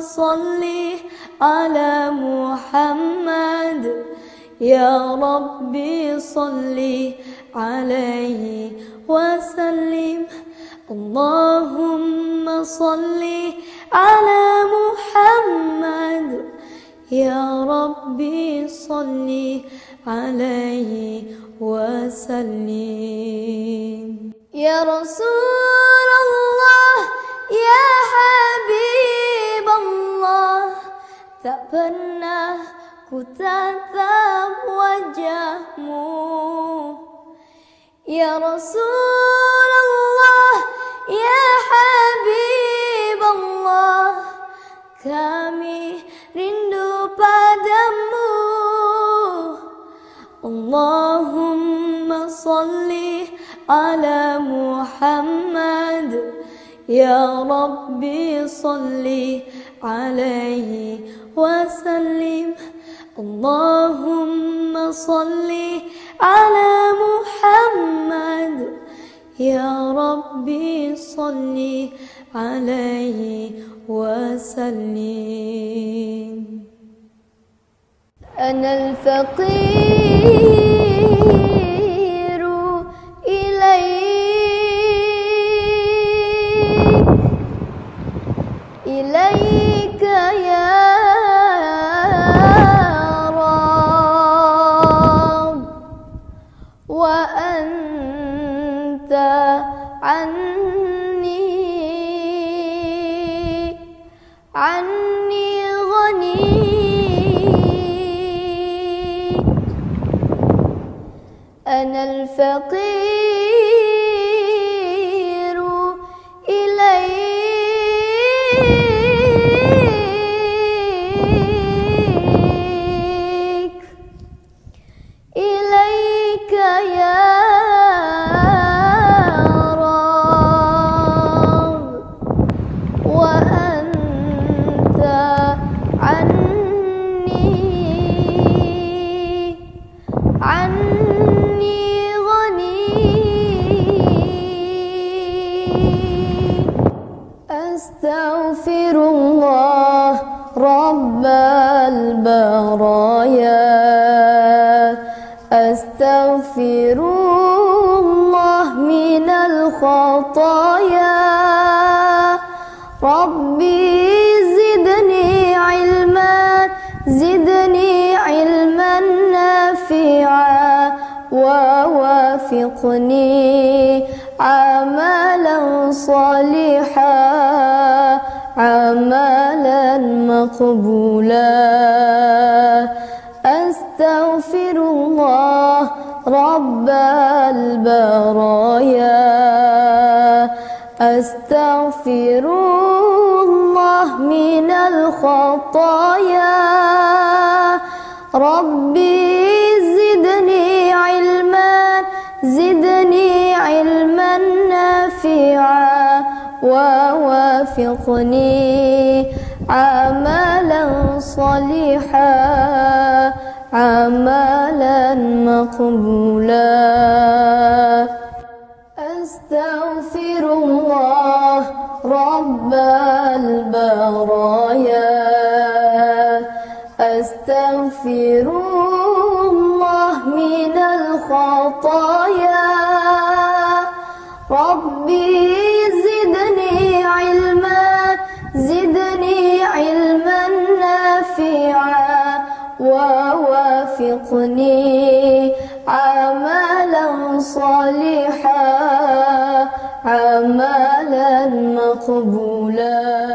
صل على محمد. يا ربي صل عليه وسلم. اللهم صل على محمد. يا ربي صل عليه وسلم. يا رسول tak pernah ku tatap wajahmu Ya Rasulullah Ya Habib Allah Kami rindu padamu Allahumma salli ala Muhammad Ya Rabbi salli alaihi وسلم. اللهم صل على محمد. يا ربي صل عليه وسلم. أنا الفقير إليك. إليك. وأنت عني عني غني. أنا الفقير. أستغفر الله رب البرايا. أستغفر الله من الخطايا. ربي زدني علما زدني علما نافعا. ووافقني عملا صالحا. مقبولا أستغفر الله رب البرايا. أستغفر الله من الخطايا. ربي زدني علما زدني علما نافعا. ووافقني. عملا صالحا عملا مقبولا. أستغفر الله رب البرايا. أستغفر الله من الخطايا. ووافقني عملا صالحا عملا مقبولا.